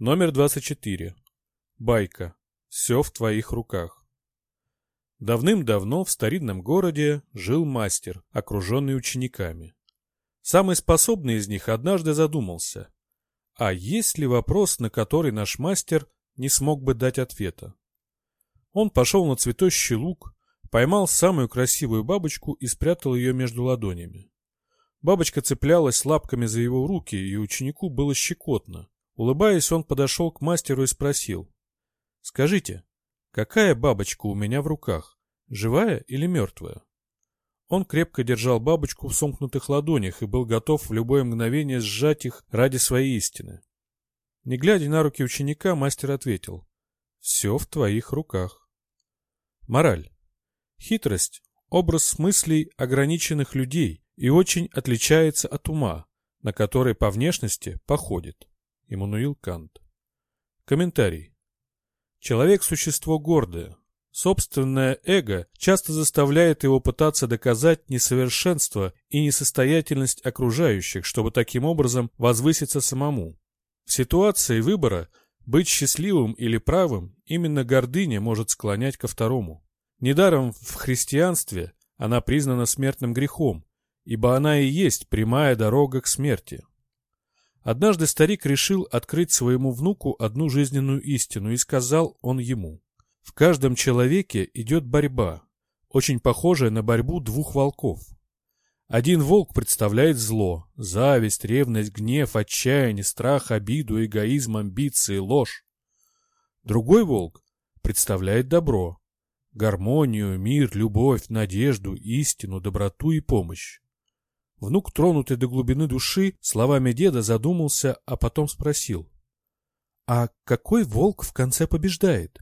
Номер 24. Байка. Все в твоих руках. Давным-давно в старинном городе жил мастер, окруженный учениками. Самый способный из них однажды задумался, а есть ли вопрос, на который наш мастер не смог бы дать ответа? Он пошел на цветущий луг, поймал самую красивую бабочку и спрятал ее между ладонями. Бабочка цеплялась лапками за его руки, и ученику было щекотно. Улыбаясь, он подошел к мастеру и спросил. «Скажите, какая бабочка у меня в руках, живая или мертвая?» Он крепко держал бабочку в сомкнутых ладонях и был готов в любое мгновение сжать их ради своей истины. Не глядя на руки ученика, мастер ответил. «Все в твоих руках». Мораль. Хитрость – образ мыслей ограниченных людей и очень отличается от ума, на который по внешности походит. Иммануил Кант. Комментарий. Человек – существо гордое. Собственное эго часто заставляет его пытаться доказать несовершенство и несостоятельность окружающих, чтобы таким образом возвыситься самому. В ситуации выбора быть счастливым или правым именно гордыня может склонять ко второму. Недаром в христианстве она признана смертным грехом, ибо она и есть прямая дорога к смерти. Однажды старик решил открыть своему внуку одну жизненную истину, и сказал он ему, «В каждом человеке идет борьба, очень похожая на борьбу двух волков. Один волк представляет зло, зависть, ревность, гнев, отчаяние, страх, обиду, эгоизм, амбиции, ложь. Другой волк представляет добро, гармонию, мир, любовь, надежду, истину, доброту и помощь. Внук, тронутый до глубины души, словами деда задумался, а потом спросил. — А какой волк в конце побеждает?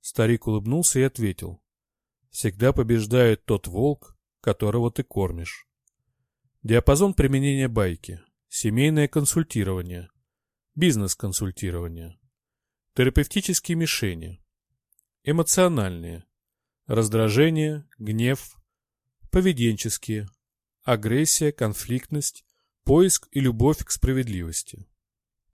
Старик улыбнулся и ответил. — Всегда побеждает тот волк, которого ты кормишь. Диапазон применения байки. Семейное консультирование. Бизнес-консультирование. Терапевтические мишени. Эмоциональные. Раздражение, гнев. Поведенческие агрессия, конфликтность, поиск и любовь к справедливости.